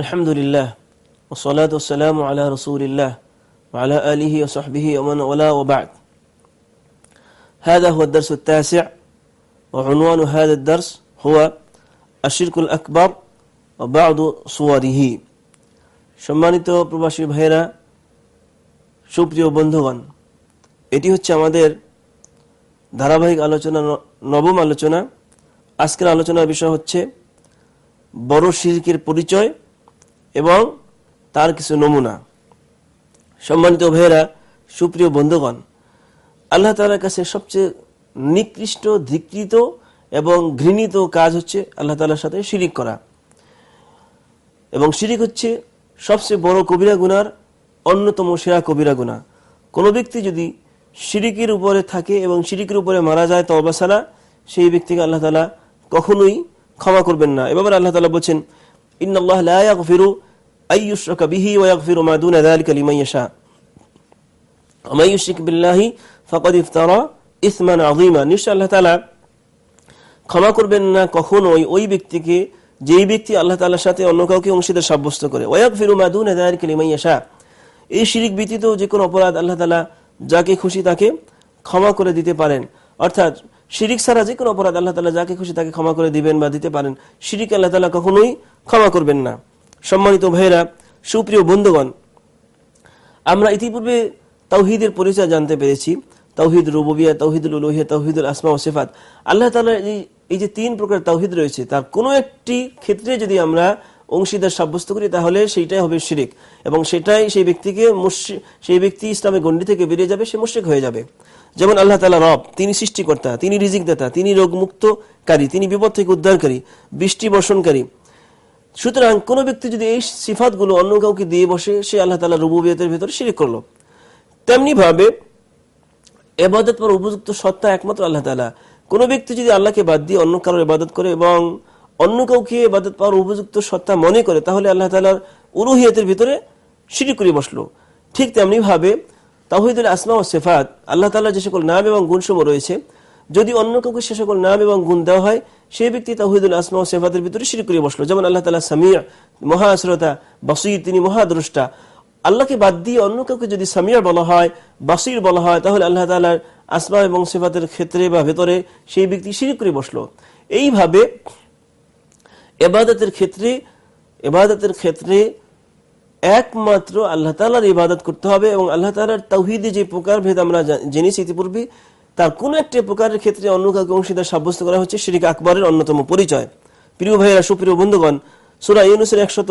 الحمد لله والصلاة والسلام على رسول الله وعلى آله وصحبه ومن والاه وبعد هذا هو الدرس التاسع وعنوان هذا الدرس هو الشرك الأكبر وبعض صوره সম্মানিত প্রবাসী ভাইরা সুপ্রিয় বন্ধুগণ এটি হচ্ছে আমাদের ধারাবাহিক আলোচনা ন- নবম আলোচনা আজকের আলোচনার বিষয় হচ্ছে বড় শিরকের পরিচয় এবং তার কিছু নমুনা। সম্মানিত ভাইয়েরা, সুপ্রিয় বন্ধুগণ, আল্লাহ তালার কাছে সবচেয়ে নিকৃষ্ট, ধিকৃত এবং ঘৃণিত কাজ হচ্ছে আল্লাহ তালার সাথে শিরিক করা। এবং শিরিক হচ্ছে সবচেয়ে বড় কবিরা গুনার অন্যতম সেরা কবিরা গুণা কোনো ব্যক্তি যদি শিরিকের উপরে থাকে এবং শিরিকের উপরে মারা যায় তবা ছাড়া, সেই ব্যক্তিকে আল্লাহ তালা কখনোই ক্ষমা করবেন না। এবার আল্লাহ তালা বলছেন ইন্নআল্লাহ লা ইয়াগফিরু আইয়ুশরাকা বিহি ওয়া ইয়াগফিরু মা দুনা যালিকা লিমান ইয়াশা ومن يشرك بالله فقد افترى ইসমান আযীমা নিশ্চয় আল্লাহ তাআলা ক্ষমা করবেন না কখনোই ওই ব্যক্তিকে যেই ব্যক্তি আল্লাহ তাআলার সাথে অন্য কাউকে অংশীদার সাব্যস্ত করে ওয়াগফিরু মা দুনা যালিকা লিমান ইয়াশা এই শিরিক ব্যতীত যে কোনো অপরাধ আল্লাহ তাআলা যাকে খুশি তাকে ক্ষমা করে দিতে পারেন অর্থাৎ শিরিক ছাড়া যে কোনো অপরাধ আল্লাহ তাআলা যাকে খুশি তাকে ক্ষমা করে দিবেন বা দিতে পারেন শিরিক আল্লাহ তাআলা কখনোই ক্ষমা করবেন না সম্মানিত ভাইরা সুপ্রিয় বন্ধুগণ, আমরা ইতিপূর্বে তাওহিদের পরিচয় জানতে পেরেছি। তাওহিদ রুবুবিয়া তাওহিদুল উলুহিয়া তাওহিদুল আসমা ও সেফাত। আল্লাহ তাআলার এই যে তিন প্রকার তাওহিদ রয়েছে, তার কোনো একটি ক্ষেত্রে যদি আমরা অংশীদার সাব্যস্ত করি, তাহলে সেইটাই হবে শিরিক। এবং সেটাই সেই ব্যক্তিকে সেই ব্যক্তি ইসলামের গণ্ডি থেকে বেরিয়ে যাবে, সে মুশরিক হয়ে যাবে। যেমন আল্লাহ তালা রব, তিনি সৃষ্টিকর্তা, তিনি রিজিকদাতা, তিনি রোগমুক্তকারী, তিনি বিপদ থেকে উদ্ধারকারী, বৃষ্টি বর্ষণকারী সুতরাং কোন ব্যক্তি যদি এই সিফাতগুলো অন্য কাউকে দিয়ে বসে, সে আল্লাহ তালা রুবুবিয়তের ভিতরে শিরিক করল। তেমনি ভাবে এবাদত পর উপযুক্ত সত্তা একমাত্র আল্লাহ তালা কোনো ব্যক্তি যদি আল্লাহকে বাদ দিয়ে অন্য কারোর ইবাদত করে এবং অন্য কাউকে ইবাদত পাওয়ার উপযুক্ত সত্তা মনে করে, তাহলে আল্লাহ তালার উরুহিয়তের ভিতরে শিরিক করে বসল। ঠিক তেমনি ভাবে তাহিদুল আসমা ও সেফাত, আল্লাহ তালা যে সকল নাম এবং গুণসমূহ রয়েছে, যদি অন্য কাউকে সে সকল নাম এবং গুণ দেওয়া হয় সেই ব্যক্তি তাহিদুল আসমা ও সেফাতের ভিতরে শিরিক করে বসল। যেমন আল্লাহ তালা সামিয়া মহাশ্রতা বসির তিনি মহাদ্রষ্টা আল্লাহকে বাদ দিয়ে অন্য কাউকে যদি সামিয়া বলা হয়, বাসির বলা হয়, তাহলে আল্লাহ তালার আসমা এবং সেফাতের ক্ষেত্রে বা ভেতরে সেই ব্যক্তি শিরিক করে বসল। এইভাবে এবাদতের ক্ষেত্রে এবাদতের ক্ষেত্রে একমাত্র আল্লাহ তালার ইবাদত করতে হবে এবং আল্লাহ তালার তৌহিদে যে প্রকার ভেদ আমরা জেনেছি ইতিপূর্বে তার কোনো একটি প্রকারের ক্ষেত্রে অন্য অংশীদার সাব্যস্ত করা হচ্ছে সেটিকে আকবরের অন্যতম পরিচয়। প্রিয় ভাইয়েরা, সুপ্রিয় বন্ধুগণ, সুরা ইউনুসের একশত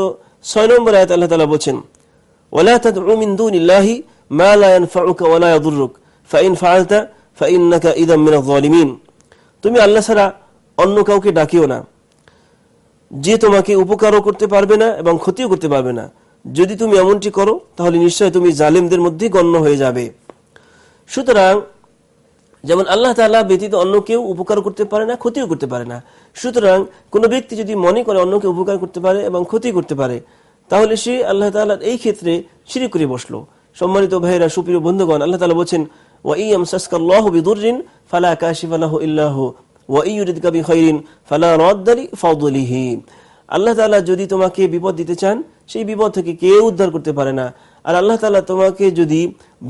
ছয় নম্বর আয়াত আল্লাহ তালা বলছেন ওলা তাদ উমিন দুন ইল্লাহি মা লা ইয়ানফাউকা ওয়া লা ইয়াদুররুক। ফাইন ফাআলতা ইদাম মিনাজ জালিমিন তুমি আল্লাহ ছাড়া অন্য কাউকে ডাকিও না। যে তোমাকে উপকারও করতে পারবে না এবং ক্ষতিও করতে পারবে না। যদি তুমি এমনটি করো, তাহলে নিশ্চয় তুমি জালিমদের মধ্যেই গণ্য হয়ে যাবে। সুতরাং যেমন আল্লাহ তাআলা ব্যতীত অন্য কেউ উপকার করতে পারে না, ক্ষতিও করতে পারে না। সুতরাং কোনো ব্যক্তি যদি মনে করে অন্যকে উপকার করতে পারে এবং ক্ষতি করতে পারে, তাহলে সে আল্লাহ তাআলার এই ক্ষেত্রে শিরি করে বসল। সম্মানিত ভাইয়েরা, সুপ্রিয় বন্ধুগণ, আল্লাহ তালা বলছেন ফালা কাশিফা লাহু ইল্লা হু ওয়া ইউরিদকা বিখাইরিন ফালা আল্লাহ যদি তোমাকে বিপদ দিতে চান, সেই বিপদ থেকে কেউ উদ্ধার করতে পারে না। আর আল্লাহ তালা তোমাকে যদি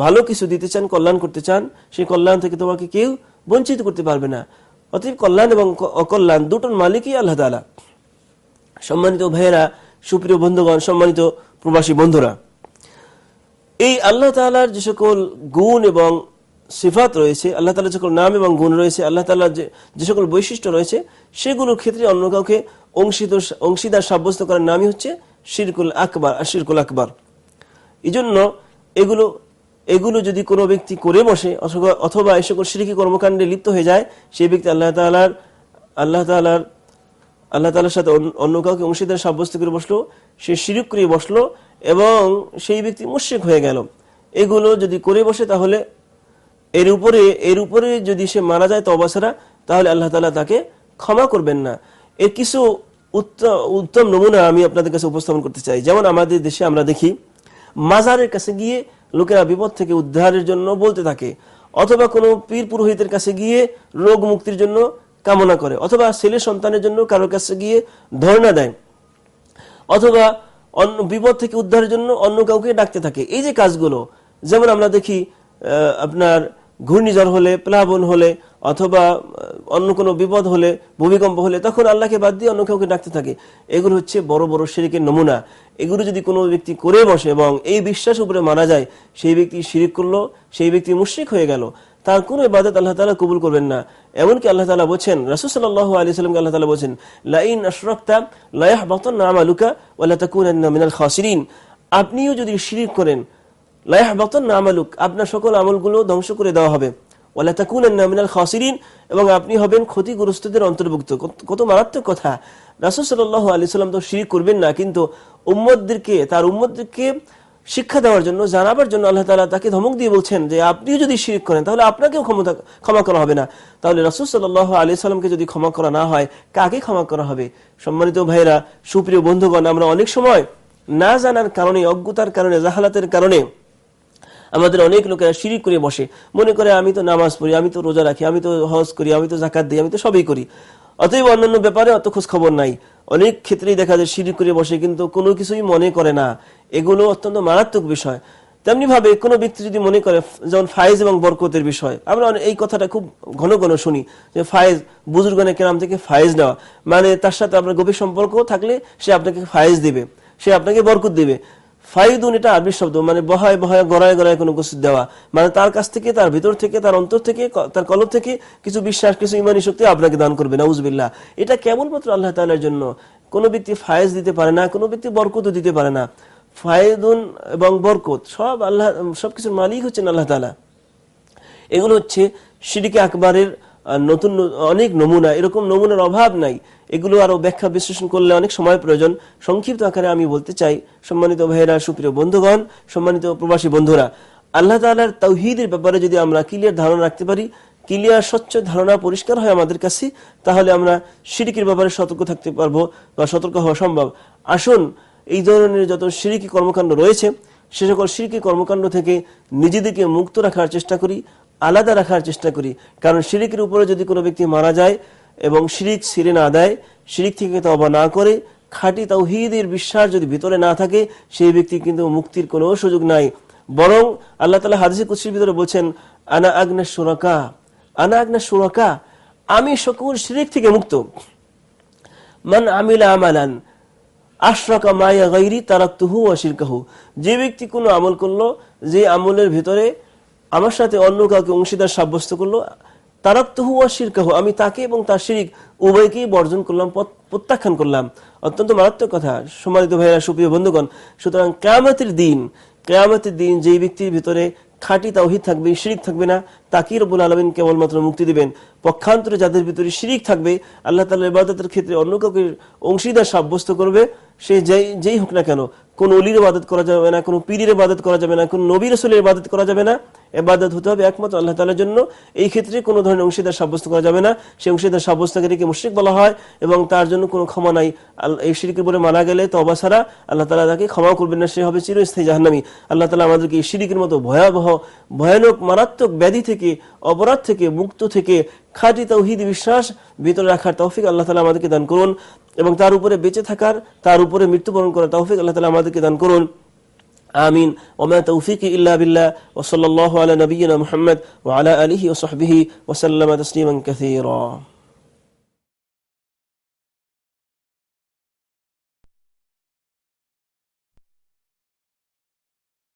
ভালো কিছু দিতে চান, কল্যাণ করতে চান, সেই কল্যাণ থেকে তোমাকে কেউ বঞ্চিত করতে পারবে না। অতএব কল্যাণ এবং অকল্যাণ দুটোর মালিকই আল্লাহ তাআলা। সম্মানিত ভাইয়েরা, সুপ্রিয় বন্ধুগণ, সম্মানিত প্রবাসী বন্ধুরা, এই আল্লাহ তাআলার যে সকল গুণ এবং সিফাত রয়েছে, আল্লাহ তাআলার যে নাম এবং গুণ রয়েছে, আল্লাহ তাআলার যে সকল বৈশিষ্ট্য রয়েছে, সেগুলোর ক্ষেত্রে অন্য কাউকে অংশীদ অংশীদার সাব্যস্ত করার নামই হচ্ছে শিরকুল আকবর আর শিরকুল আকবার। এই জন্য এগুলো এগুলো যদি কোনো ব্যক্তি করে বসে, অথবা এ সকল সিরিকি কর্মকাণ্ডে লিপ্ত হয়ে যায়, সেই ব্যক্তি আল্লাহ তাআলার আল্লাহ তাআলার, আল্লাহ তালার সাথে অন্য- কাউকে অংশীদার সাব্যস্ত করে বসল, সে শিরিক করে বসল, এবং সেই ব্যক্তি মুশরিক হয়ে গেল। এগুলো যদি করে বসে তাহলে এর উপরে এর উপরে যদি সে মারা যায় তবা ছাড়া, তাহলে আল্লাহ তাআলা তাকে ক্ষমা করবেন না। এর কিছু উত্তম নমুনা আমি আপনাদের কাছে উপস্থাপন করতে চাই। যেমন আমাদের দেশে আমরা দেখি মাজারের কাছে গিয়ে লোকেরা বিপদ থেকে উদ্ধারের জন্য বলতে থাকে, অথবা কোনো পীর পুরোহিতের কাছে গিয়ে রোগ মুক্তির জন্য কামনা করে, অথবা ছেলে সন্তানের জন্য কারোর কাছে গিয়ে ধর্ণা দেয়, অথবা অন্য বিপদ থেকে উদ্ধারের জন্য অন্য কাউকে ডাকতে থাকে। এই যে কাজগুলো, যেমন আমরা দেখি আপনার ঘূর্ণিঝড় হলে, প্লাবন হলে অথবা অন্য কোনো বিপদ হলে, ভূমিকম্প হলে, তখন আল্লাহকে বাদ দিয়ে অন্য কাউকে ডাকতে থাকে। এগুলো হচ্ছে বড় বড় শিরিকের নমুনা। এগুলো যদি কোনো ব্যক্তি করে বসে এবং এই বিশ্বাস উপরে মারা যায়, সেই ব্যক্তি শিরিক করল, সেই ব্যক্তি মুশ্রিক হয়ে গেল, তার কোনো ইবাদত আল্লাহ তালা কবুল করবেন না। এমনকি আল্লাহ তালা বলছেন, রাসুল সাল্লাহ আলি সাল্লামকে আল্লাহ তালা বলছেন, লাইন আশরক্তা লায়াহ বাতন নাম আলুকা ওয়াল্লা তাকুন খাসিরিন। আপনিও যদি শিরিক করেন লায়াহ বাতন নাম আলুক আপনার সকল আমলগুলো ধ্বংস করে দেওয়া হবে। ওয়াল্লা তাকুন মিনাল খাসিরিন, এবং আপনি হবেন ক্ষতিগ্রস্তদের অন্তর্ভুক্ত। কত- মারাত্মক কথা। রাসুল সাল্লাহ আলি তো শিরিক করবেন না, কিন্তু উম্মদদেরকে তার উম্মদদেরকে শিক্ষা দেওয়ার জন্য, জানাবার জন্য আল্লাহ তালা তাকে ধমক দিয়ে বলছেন যে, আপনিও যদি শিরিক করেন, তাহলে আপনাকেও ক্ষমতা ক্ষমা করা হবে না। তাহলে রসুল সাল্লাহ আলি যদি ক্ষমা করা না হয়, কাকে ক্ষমা করা হবে? সম্মানিত ভাইরা সুপ্রিয় বন্ধুগণ, আমরা অনেক সময় না জানার কারণে, অজ্ঞতার কারণে, জাহালাতের কারণে আমাদের অনেক লোকেরা শিরিক করে বসে। মনে করে, আমি তো নামাজ পড়ি, আমি তো রোজা রাখি, আমি তো হজ করি, আমি তো জাকাত দিই, আমি তো সবই করি। অতএব অন্যান্য ব্যাপারে অত খোঁজ খবর নাই। অনেক ক্ষেত্রেই দেখা যায় শিরিক করে বসে, কিন্তু কোনো কিছুই মনে করে না। এগুলো অত্যন্ত মারাত্মক বিষয়। তেমনি ভাবে কোনো ব্যক্তি যদি মনে করে, যেমন ফায়েজ এবং বরকতের বিষয়, আমরা এই কথাটা খুব ঘন ঘন শুনি, যে ফায়েজ বুজুর্গানের কেরাম থেকে ফায়েজ নেওয়া। মানে তার সাথে আপনার গভীর সম্পর্ক থাকলে সে আপনাকে ফায়েজ দিবে, সে আপনাকে বরকত দিবে। ফাইদুন, এটা আরবি শব্দ মানে বহায় বহায়, গড়ায় গড়ায় কোনো কিছু দেওয়া। মানে তার কাছ থেকে, তার ভিতর থেকে, তার অন্তর থেকে তার কলব থেকে কিছু বিশ্বাস, কিছু ইমানি শক্তি আপনাকে দান করবে, নাউজবিল্লাহ। এটা কেবলমাত্র আল্লাহ তাআলার জন্য। কোনো ব্যক্তি ফায়েজ দিতে পারে না, কোনো ব্যক্তি বরকতও দিতে পারে না। ফায়দুন এবং বরকত, সব আল্লাহ, সবকিছুর মালিক হচ্ছেন আল্লাহ তালা এগুলো হচ্ছে সিরিকে আকবরের নতুন অনেক নমুনা, এরকম নমুনার অভাব নাই। এগুলো আরও ব্যাখ্যা বিশ্লেষণ করলে অনেক সময় প্রয়োজন। সংক্ষিপ্ত আকারে আমি বলতে চাই, সম্মানিত ভাইয়েরা, সুপ্রিয় বন্ধুগণ, সম্মানিত প্রবাসী বন্ধুরা, আল্লাহ তাআলার তৌহিদের ব্যাপারে যদি আমরা ক্লিয়ার ধারণা রাখতে পারি ক্লিয়ার স্বচ্ছ ধারণা পরিষ্কার হয় আমাদের কাছে, তাহলে আমরা সিরিকের ব্যাপারে সতর্ক থাকতে পারব বা সতর্ক হওয়া সম্ভব। আসুন, এই ধরনের যত সিরিকি কর্মকাণ্ড রয়েছে, সে সকল সিরকি কর্মকাণ্ড থেকে নিজেদেরকে মুক্ত রাখার চেষ্টা করি। আলাদা রাখার চেষ্টা করি। কারণ শিরিকের উপরে যদি কোনো ব্যক্তি মারা যায় এবং শিরিক ছিঁড়ে না দেয়, শিরিক থেকে তবা না করে, খাঁটি তাওহীদের বিশ্বাস যদি ভিতরে না থাকে, সেই ব্যক্তি কিন্তু মুক্তির কোনো সুযোগ নাই। বরং আল্লাহ তালা হাদিসে কুসির ভিতরে বলছেন, আনা আগ্না সুরাকা আনা আগ্না সুরাকা আমি সকল শিরিক থেকে মুক্ত। মান আমিলা আমালান। আশরাকা মায়া গাইরি তারাক্তুহু অশিরকাহু যে ব্যক্তি কোনো আমল করল, যে আমলের ভিতরে আমার সাথে অন্য কাউকে অংশীদার সাব্যস্ত করল তারাক্তুহু অশিরকাহু আমি তাকে এবং তার শিরিক উভয়কেই বর্জন করলাম প্রত্যাখ্যান করলাম। অত্যন্ত মারাত্মক কথা, সম্মানিত ভাইয়েরা, সুপ্রিয় বন্ধুগণ, সুতরাং কেয়ামতের দিন কেয়ামতের দিন যেই ব্যক্তির ভিতরে খাঁটি তাওহিদ থাকবে, শিরিক থাকবে না তাকে রবুল আলমিন কেবলমাত্র মুক্তি দিবেন। পক্ষান্তরে যাদের ভিতরে শিরিক থাকবে, আল্লাহ তালা ইবাদতের ক্ষেত্রে অন্য কাউকে অংশীদার সাব্যস্ত করবে, সে যেই যেই হোক না কেন, কোন অলির ইবাদত করা যাবে না, কোন পীরের ইবাদত করা যাবে না, কোন নবীর রসুলের ইবাদত করা যাবে না। এবাদত হতে হবে একমাত্র আল্লাহ তালার জন্য। এই ক্ষেত্রে কোনো ধরনের অংশীদার সাব্যস্ত করা যাবে না। সেই অংশীদার সাব্যস্তকারীকে মুশ্রিক বলা হয় এবং তার জন্য কোনো ক্ষমা নাই। এই শিরিকের বলে মারা গেলে তবা ছাড়া আল্লাহ তালা তাকে ক্ষমা করবেন না, সে হবে চিরস্থায়ী জাহান্নামী। আল্লাহ তালা আমাদেরকে এই শিরিকের মতো ভয়াবহ, ভয়ানক, মারাত্মক ব্যাধি থেকে অপরাধ থেকে মুক্ত থেকে খাঁটি তৌহিদ বিশ্বাস ভিতরে রাখার তৌফিক আল্লাহ তালা আমাদেরকে দান করুন এবং তার উপরে বেঁচে থাকার তার উপরে মৃত্যুবরণ করার তৌফিক আল্লাহ তালা আমাদেরকে দান করুন آمين وما توفيقي إلا بالله وصلى الله على نبينا محمد وعلى آله وصحبه وسلم تسليما كثيرا